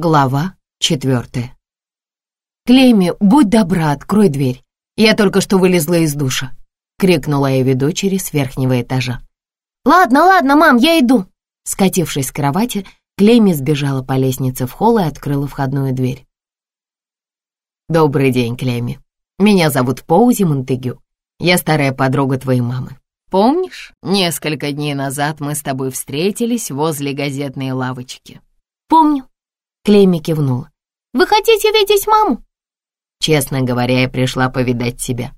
Глава четвертая. «Клейми, будь добра, открой дверь. Я только что вылезла из душа», — крикнула Эви дочери с верхнего этажа. «Ладно, ладно, мам, я иду». Скатившись с кровати, Клейми сбежала по лестнице в холл и открыла входную дверь. «Добрый день, Клейми. Меня зовут Поузи Монтегю. Я старая подруга твоей мамы. Помнишь, несколько дней назад мы с тобой встретились возле газетной лавочки?» «Помню», Клейми кивнула. «Вы хотите видеть маму?» «Честно говоря, я пришла повидать тебя.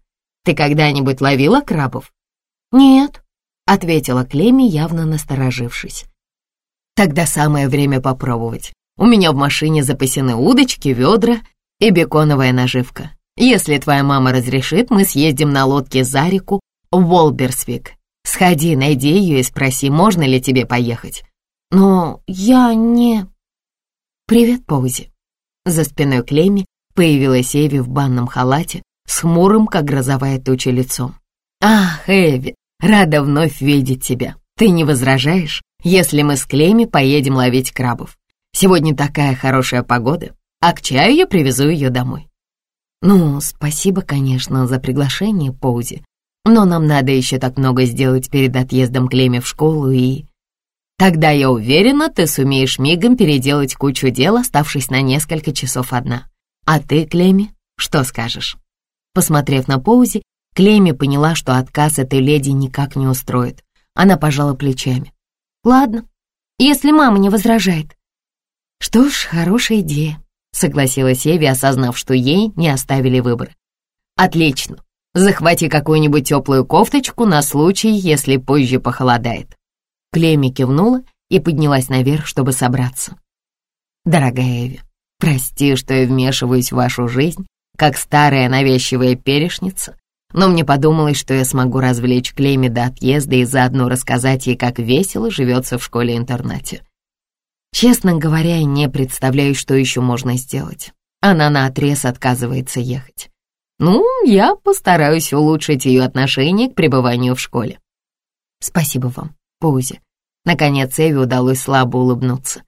Ты когда-нибудь ловила крабов?» «Нет», — ответила Клейми, явно насторожившись. «Тогда самое время попробовать. У меня в машине запасены удочки, ведра и беконовая наживка. Если твоя мама разрешит, мы съездим на лодке за реку в Волберсвик. Сходи, найди ее и спроси, можно ли тебе поехать. Но я не... «Привет, Паузи». За спиной Клейми появилась Эви в банном халате с хмурым, как грозовая туча, лицом. «Ах, Эви, рада вновь видеть тебя. Ты не возражаешь, если мы с Клейми поедем ловить крабов? Сегодня такая хорошая погода, а к чаю я привезу ее домой». «Ну, спасибо, конечно, за приглашение, Паузи, но нам надо еще так много сделать перед отъездом Клейми в школу и...» Тогда я уверена, ты сумеешь мигом переделать кучу дел, оставшись на несколько часов одна. А ты, Клеми, что скажешь?» Посмотрев на Поузи, Клеми поняла, что отказ этой леди никак не устроит. Она пожала плечами. «Ладно, если мама не возражает». «Что ж, хорошая идея», — согласилась Эви, осознав, что ей не оставили выбора. «Отлично. Захвати какую-нибудь теплую кофточку на случай, если позже похолодает. Клемми кивнула и поднялась наверх, чтобы собраться. «Дорогая Эви, прости, что я вмешиваюсь в вашу жизнь, как старая навязчивая перешница, но мне подумалось, что я смогу развлечь Клемми до отъезда и заодно рассказать ей, как весело живется в школе-интернате. Честно говоря, я не представляю, что еще можно сделать. Она наотрез отказывается ехать. Ну, я постараюсь улучшить ее отношение к пребыванию в школе. Спасибо вам позе. Наконец Эви удалось слабо улыбнуться.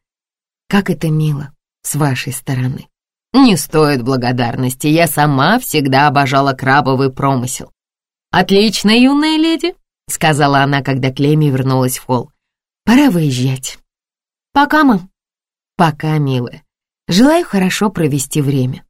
«Как это мило с вашей стороны!» «Не стоит благодарности, я сама всегда обожала крабовый промысел». «Отлично, юная леди», — сказала она, когда Клеми вернулась в холл. «Пора выезжать». «Пока, мам». «Пока, милая. Желаю хорошо провести время».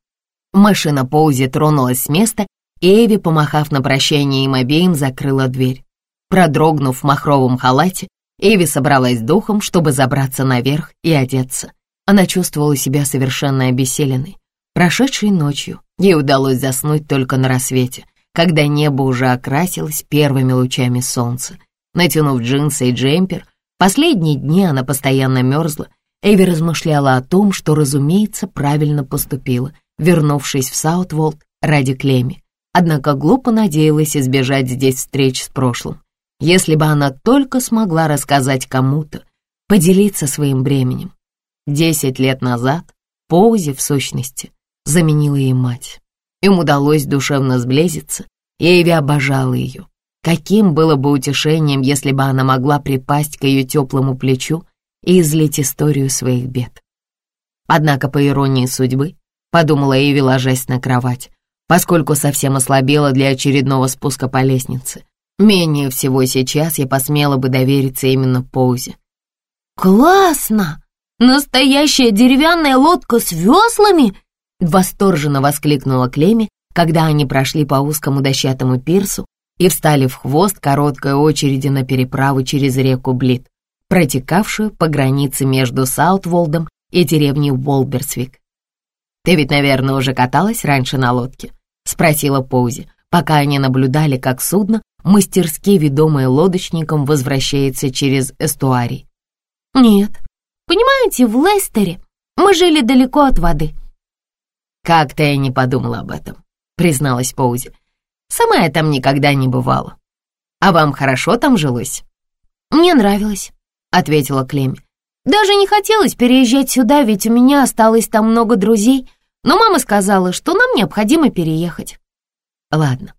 Машина Поузи тронулась с места, и Эви, помахав на прощание им обеим, закрыла дверь. Продрогнув в махровом халате, Эви собралась духом, чтобы забраться наверх и одеться. Она чувствовала себя совершенно обессиленной. Прошедшей ночью ей удалось заснуть только на рассвете, когда небо уже окрасилось первыми лучами солнца. Натянув джинсы и джемпер, последние дни она постоянно мерзла. Эви размышляла о том, что, разумеется, правильно поступила, вернувшись в Саутволд ради Клеми. Однако глупо надеялась избежать здесь встреч с прошлым. Если бы она только смогла рассказать кому-то, поделиться своим бременем. Десять лет назад Поузи, в сущности, заменила ей мать. Им удалось душевно сблизиться, и Эви обожала ее. Каким было бы утешением, если бы она могла припасть к ее теплому плечу и излить историю своих бед. Однако, по иронии судьбы, подумала Эви, ложась на кровать, поскольку совсем ослабела для очередного спуска по лестнице, Менее всего сейчас я посмела бы довериться именно Поузе. «Классно! Настоящая деревянная лодка с веслами!» Восторженно воскликнула Клеми, когда они прошли по узкому дощатому пирсу и встали в хвост короткой очереди на переправу через реку Блит, протекавшую по границе между Саутволдом и деревней Волберсвик. «Ты ведь, наверное, уже каталась раньше на лодке?» — спросила Поузи, пока они наблюдали, как судно мастерски ведомое лодочником возвращается через эстуарий. «Нет, понимаете, в Лестере мы жили далеко от воды». «Как-то я не подумала об этом», — призналась Поузи. «Сама я там никогда не бывала. А вам хорошо там жилось?» «Мне нравилось», — ответила Клемми. «Даже не хотелось переезжать сюда, ведь у меня осталось там много друзей, но мама сказала, что нам необходимо переехать». «Ладно,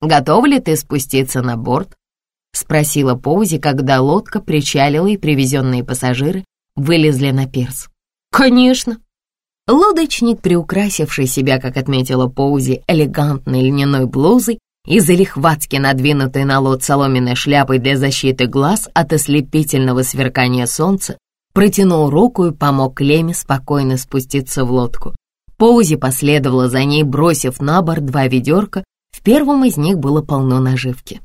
«Готова ли ты спуститься на борт?» — спросила Поузи, когда лодка причалила и привезенные пассажиры вылезли на пирс. «Конечно», Лодочник, приукрасивший себя, как отметила Поузи, элегантной льняной блузой и залихватски надвинутой на лод соломенной шляпой для защиты глаз от ослепительного сверкания солнца, протянул руку и помог Леме спокойно спуститься в лодку. Поузи последовала за ней, бросив на борт два ведерка, в первом из них было полно наживки.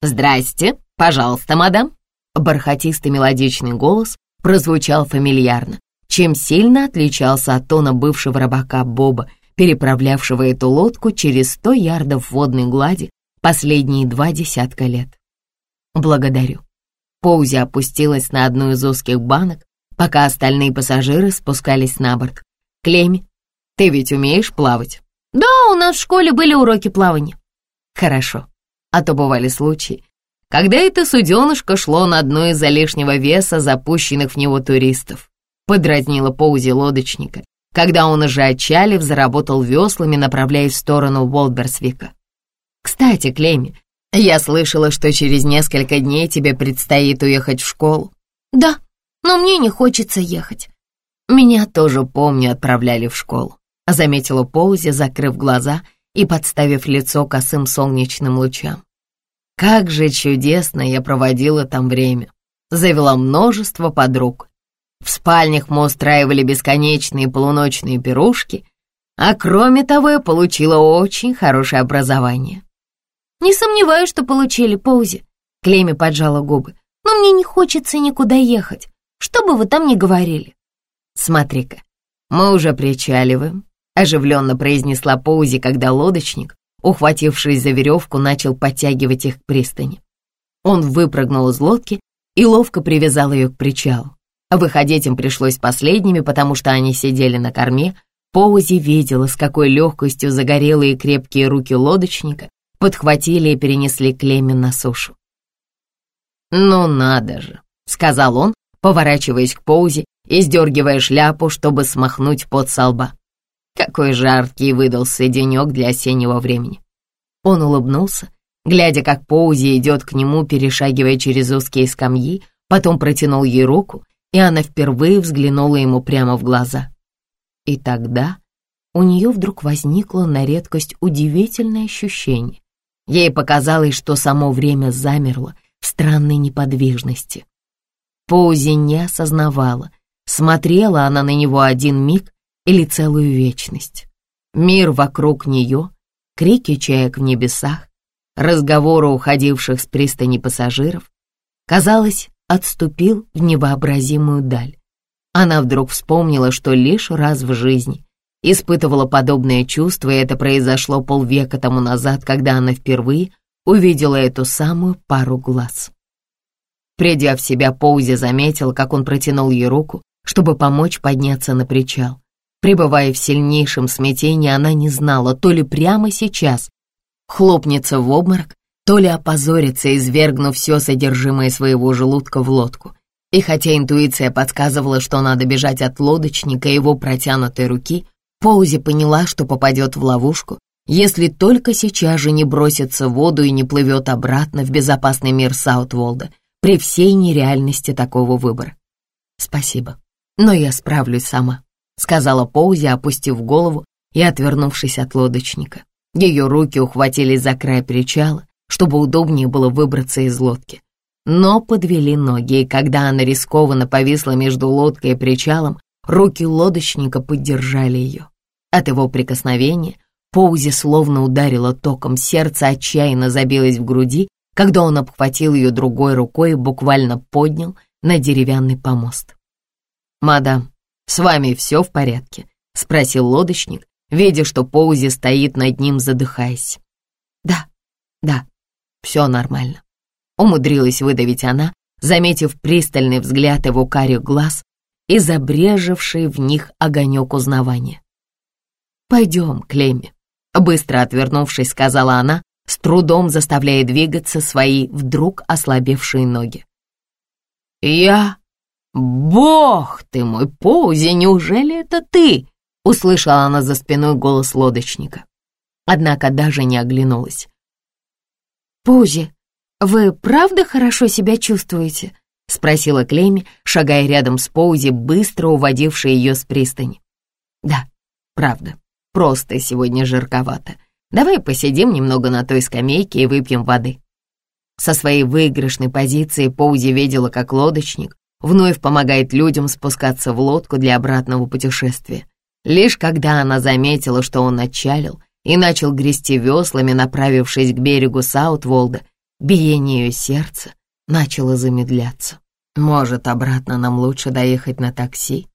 «Здрасте, пожалуйста, мадам!» Бархатистый мелодичный голос прозвучал фамильярно, чем сильно отличался от тона бывшего рыбака Боба, переправлявшего эту лодку через сто ярдов водной глади последние два десятка лет. «Благодарю». Поузи опустилась на одну из узких банок, пока остальные пассажиры спускались на борт. «Клеми, ты ведь умеешь плавать?» «Да, у нас в школе были уроки плавания». «Хорошо. А то бывали случаи, когда это суденышко шло на дно из-за лишнего веса запущенных в него туристов», подразнила Поузи лодочника, когда он уже отчалив заработал веслами, направляясь в сторону Волберсвика. «Кстати, Клеми, я слышала, что через несколько дней тебе предстоит уехать в школу». «Да, но мне не хочется ехать». «Меня тоже, помню, отправляли в школу», заметила Поузи, закрыв глаза и подставив лицо косым солнечным лучам. «Как же чудесно я проводила там время!» Завела множество подруг. В спальнях мы устраивали бесконечные полуночные пирушки, а кроме того я получила очень хорошее образование. «Не сомневаюсь, что получили, Поузи», — Клеми поджала губы. «Но мне не хочется никуда ехать, что бы вы там ни говорили». «Смотри-ка, мы уже причаливаем», — оживленно произнесла Поузи, когда лодочник, ухватившись за веревку, начал подтягивать их к пристани. Он выпрыгнул из лодки и ловко привязал ее к причалу. Выходить им пришлось последними, потому что они сидели на корме. Поузи видела, с какой легкостью загорелые крепкие руки лодочника подхватили и перенесли Клемен на сушу. «Ну надо же», — сказал он, поворачиваясь к Поузи и сдергивая шляпу, чтобы смахнуть пот со лба. Какой жаркий выдался денек для осеннего времени. Он улыбнулся, глядя, как Поузи идет к нему, перешагивая через узкие скамьи, потом протянул ей руку и она впервые взглянула ему прямо в глаза. И тогда у нее вдруг возникло на редкость удивительное ощущение. Ей показалось, что само время замерло в странной неподвижности. Поузи не осознавала, смотрела она на него один миг или целую вечность. Мир вокруг нее, крики чаек в небесах, разговоры уходивших с пристани пассажиров, казалось, отступил в невообразимую даль. Она вдруг вспомнила, что лишь раз в жизни испытывала подобное чувство, и это произошло полвека тому назад, когда она впервые увидела эту самую пару глаз. Придя в себя, Поузи заметил, как он протянул ей руку, чтобы помочь подняться на причал. Пребывая в сильнейшем смятении, она не знала, то ли прямо сейчас хлопнется в обморок, то ли опозориться, извергнув все содержимое своего желудка в лодку. И хотя интуиция подсказывала, что надо бежать от лодочника и его протянутой руки, Поузи поняла, что попадет в ловушку, если только сейчас же не бросится в воду и не плывет обратно в безопасный мир Саутволда при всей нереальности такого выбора. «Спасибо, но я справлюсь сама», — сказала Поузи, опустив голову и отвернувшись от лодочника. Ее руки ухватились за край причала, чтобы удобнее было выбраться из лодки. Но подвели ноги, и когда она рискованно повисла между лодкой и причалом, руки лодочника поддержали ее. От его прикосновения Поузи словно ударило током, сердце отчаянно забилось в груди, когда он обхватил ее другой рукой и буквально поднял на деревянный помост. «Мадам, с вами все в порядке?» — спросил лодочник, видя, что Поузи стоит над ним, задыхаясь. «Да, да, все нормально. Умудрилась выдавить она, заметив пристальный взгляд его карих глаз и забрежевший в них огонек узнавания. «Пойдем, Клемми», — быстро отвернувшись, сказала она, с трудом заставляя двигаться свои вдруг ослабевшие ноги. «Я? Бог ты мой, Поузи, неужели это ты?» — услышала она за спиной голос лодочника. Однако даже не оглянулась. «Пузи, вы правда хорошо себя чувствуете?» — спросила Клейми, шагая рядом с Поузи, быстро уводившей ее с пристани. Да, правда, просто сегодня жарковато. Давай посидим немного на той скамейке и выпьем воды. Со своей выигрышной позиции Поузи видела, как лодочник вновь помогает людям спускаться в лодку для обратного путешествия. Лишь когда она заметила, что он отчалил и начал грести веслами, направившись к берегу Саутволда, биение ее сердца начало замедляться. «Может, обратно нам лучше доехать на такси?»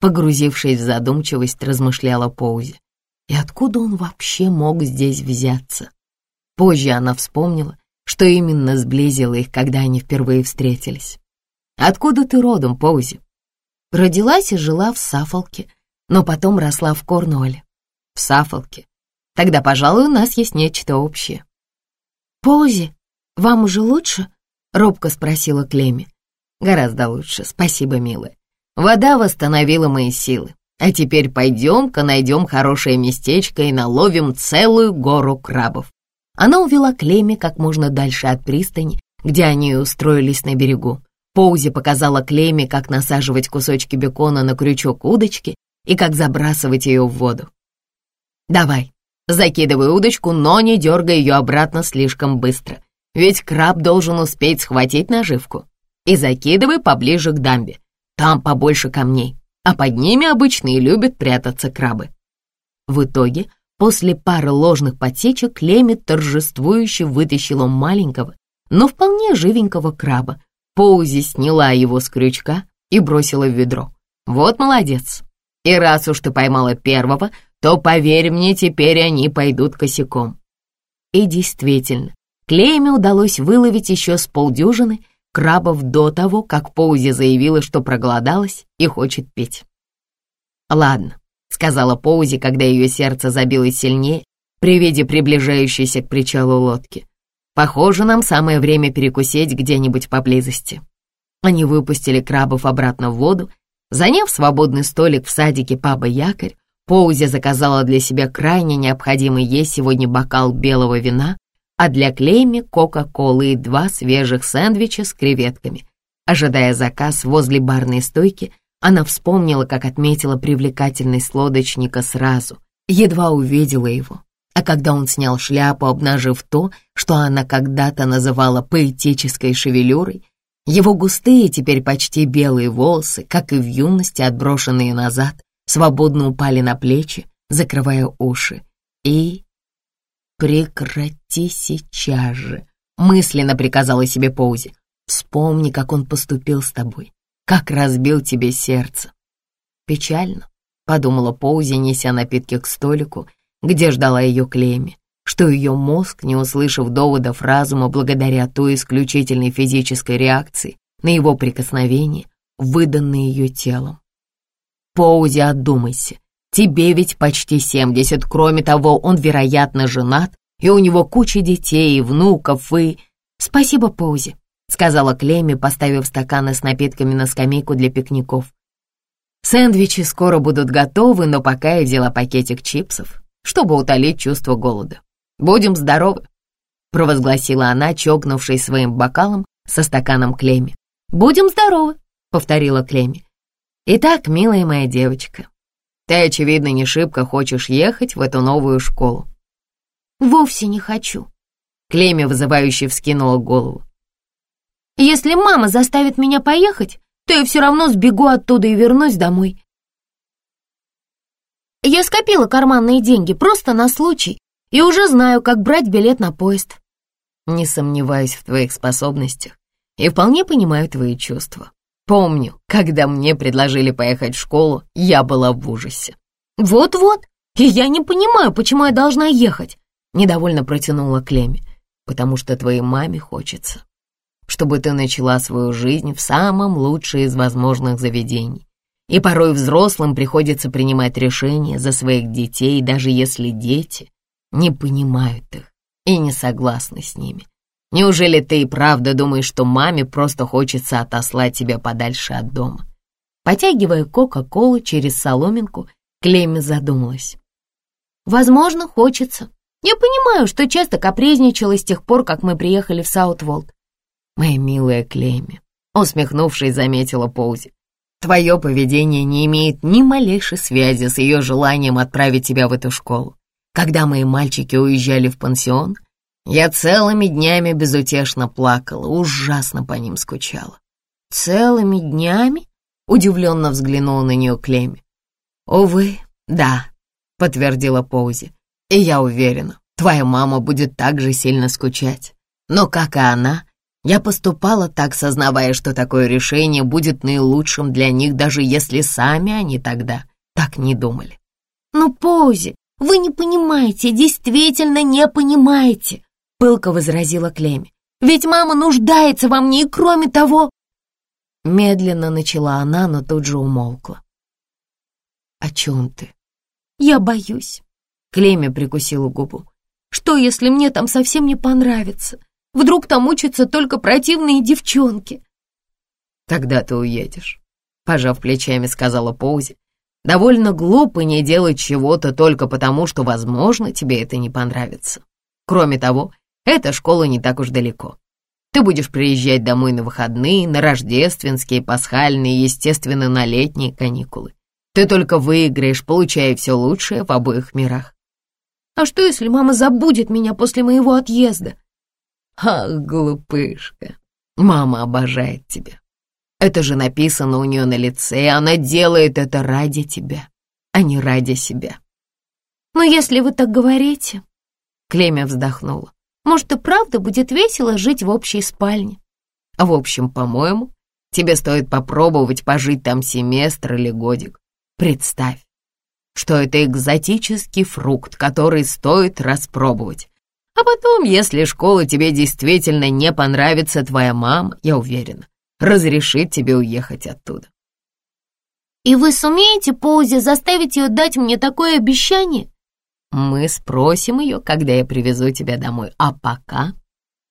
Погрузившись в задумчивость, размышляла Поузи. И откуда он вообще мог здесь взяться? Позже она вспомнила, что именно сблизило их, когда они впервые встретились. «Откуда ты родом, Поузи?» Родилась и жила в Сафолке, но потом росла в Корнуолле. В Сафолке. Тогда, пожалуй, у нас есть нечто общее. «Поузи, вам уже лучше?» — робко спросила Клеми. «Гораздо лучше, спасибо, милая. Вода восстановила мои силы. А теперь пойдем-ка найдем хорошее местечко и наловим целую гору крабов». Она увела Клеми как можно дальше от пристани, где они устроились на берегу. Поузи показала Клеми, как насаживать кусочки бекона на крючок удочки и как забрасывать ее в воду. «Давай, закидывай удочку, но не дергай ее обратно слишком быстро, ведь краб должен успеть схватить наживку. И закидывай поближе к дамбе, там побольше камней, а под ними обычно и любят прятаться крабы». В итоге, после пары ложных подсечек, Леми торжествующе вытащила маленького, но вполне живенького краба. Поузи сняла его с крючка и бросила в ведро. «Вот молодец! И раз уж ты поймала первого, то, поверь мне, теперь они пойдут косяком». И действительно, Клейме удалось выловить еще с полдюжины крабов до того, как Поузи заявила, что проголодалась и хочет пить. «Ладно», — сказала Поузи, когда ее сердце забилось сильнее при виде приближающейся к причалу лодки. «Похоже, нам самое время перекусить где-нибудь поблизости». Они выпустили крабов обратно в воду. Заняв свободный столик в садике паба Якорь, Поузи заказала для себя крайне необходимый ей сегодня бокал белого вина а для Клейми кока-колы и два свежих сэндвича с креветками. Ожидая заказ возле барной стойки, она вспомнила, как отметила привлекательность лодочника сразу, едва увидела его. А когда он снял шляпу, обнажив то, что она когда-то называла поэтической шевелюрой, его густые, теперь почти белые волосы, как и в юности отброшенные назад, свободно упали на плечи, закрывая уши. И «Прекрати сейчас же!» — мысленно приказала себе Поузи. «Вспомни, как он поступил с тобой, как разбил тебе сердце». «Печально», — подумала Поузи, неся напитки к столику, где ждала ее Клейми, что ее мозг, не услышав доводов разума благодаря той исключительной физической реакции на его прикосновение, выданной ее телом. «Поузи, отдумайся, Тебе ведь почти семьдесят. Кроме того, он, вероятно, женат, и у него куча детей и внуков, и...» «Спасибо, Поузи», — сказала Клемми, поставив стаканы с напитками на скамейку для пикников. «Сэндвичи скоро будут готовы, но пока я взяла пакетик чипсов, чтобы утолить чувство голода. Будем здоровы», — провозгласила она, чокнувшись своим бокалом со стаканом Клемми. «Будем здоровы», — повторила Клемми. «Итак, милая моя девочка, ты, очевидно, не шибко хочешь ехать в эту новую школу». «Вовсе не хочу», — Клемя вызывающе вскинула голову. «Если мама заставит меня поехать, то я все равно сбегу оттуда и вернусь домой. Я скопила карманные деньги просто на случай и уже знаю, как брать билет на поезд». «Не сомневаюсь в твоих способностях и вполне понимаю твои чувства. Помню, когда мне предложили поехать в школу, я была в ужасе. «Вот-вот, и я не понимаю, почему я должна ехать», — недовольно протянула Клеми. «Потому что твоей маме хочется, чтобы ты начала свою жизнь в самом лучшем из возможных заведений. И порой взрослым приходится принимать решения за своих детей, даже если дети не понимают их и не согласны с ними. Неужели ты и правда думаешь, что маме просто хочется отослать тебя подальше от дома?» Потягивая Кока-Колу через соломинку, Клемми задумалась. «Возможно, хочется. Я понимаю, что часто капризничала с тех пор, как мы приехали в Саутволд». «Моя милая Клемми», — усмехнувшись, заметила Поузи. Твое поведение не имеет ни малейшей связи с ее желанием отправить тебя в эту школу. Когда мои мальчики уезжали в пансион, я целыми днями безутешно плакала, ужасно по ним скучала. «Целыми днями?» — удивленно взглянула на нее Клемми. «Увы, да», — подтвердила Поузи. «И я уверена, твоя мама будет так же сильно скучать. Но, как и она, я поступала так, сознавая, что такое решение будет наилучшим для них, даже если сами они тогда так не думали». «Ну, Поузи, вы не понимаете, действительно не понимаете», — пылко возразила Клемми. «Ведь мама нуждается во мне, и кроме того...» Медленно начала она, но тут же умолкла. «О чем ты?» «Я боюсь», — Клемми прикусила губу. «Что, если мне там совсем не понравится? Вдруг там учатся только противные девчонки?» «Тогда ты уедешь», — пожав плечами, сказала Поузи. «Довольно глупо не делать чего-то только потому, что, возможно, тебе это не понравится. Кроме того, эта школа не так уж далеко. Ты будешь приезжать домой на выходные, на рождественские, пасхальные, естественно, на летние каникулы. Ты только выиграешь, получая все лучшее в обоих мирах. А что, если мама забудет меня после моего отъезда? Ах, глупышка, мама обожает тебя. Это же написано у нее на лице, и она делает это ради тебя, а не ради себя. Но если вы так говорите, Клемя вздохнула. Может, и правда будет весело жить в общей спальне. В общем, по-моему, тебе стоит попробовать пожить там семестр или годик. Представь, что это экзотический фрукт, который стоит распробовать. А потом, если школа тебе действительно не понравится, твоя мама, я уверена, разрешит тебе уехать оттуда. И вы сумеете, Поузи, заставить ее дать мне такое обещание? Мы спросим ее, когда я привезу тебя домой. А пока...»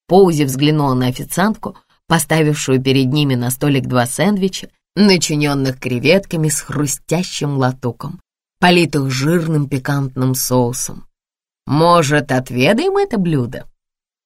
Поузи взглянула на официантку, поставившую перед ними на столик два сэндвича, начиненных креветками с хрустящим латуком, политых жирным пикантным соусом. «Может, отведаем это блюдо?»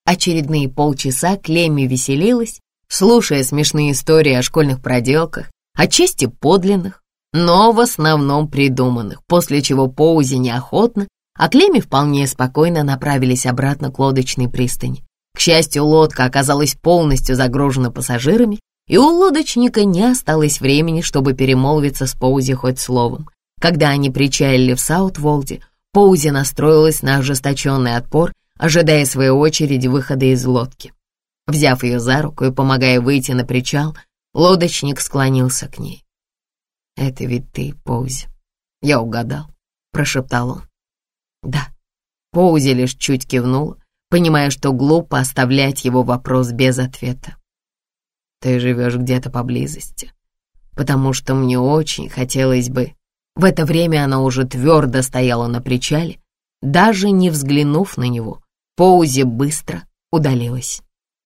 Очередные полчаса Клемми веселилась, слушая смешные истории о школьных проделках, отчасти подлинных, но в основном придуманных, после чего Поузи неохотно а Клеми вполне спокойно направились обратно к лодочной пристани. К счастью, лодка оказалась полностью загружена пассажирами, и у лодочника не осталось времени, чтобы перемолвиться с Поузи хоть словом. Когда они причалили в Саутволде, Поузи настроилась на ожесточенный отпор, ожидая своей очереди выхода из лодки. Взяв ее за руку и помогая выйти на причал, лодочник склонился к ней. «Это ведь ты, Поузи. Я угадал», — прошептал он. «Да». Поузи лишь чуть кивнул, понимая, что глупо оставлять его вопрос без ответа. «Ты живешь где-то поблизости, потому что мне очень хотелось бы...» В это время она уже твердо стояла на причале, даже не взглянув на него. Поузи быстро удалилась.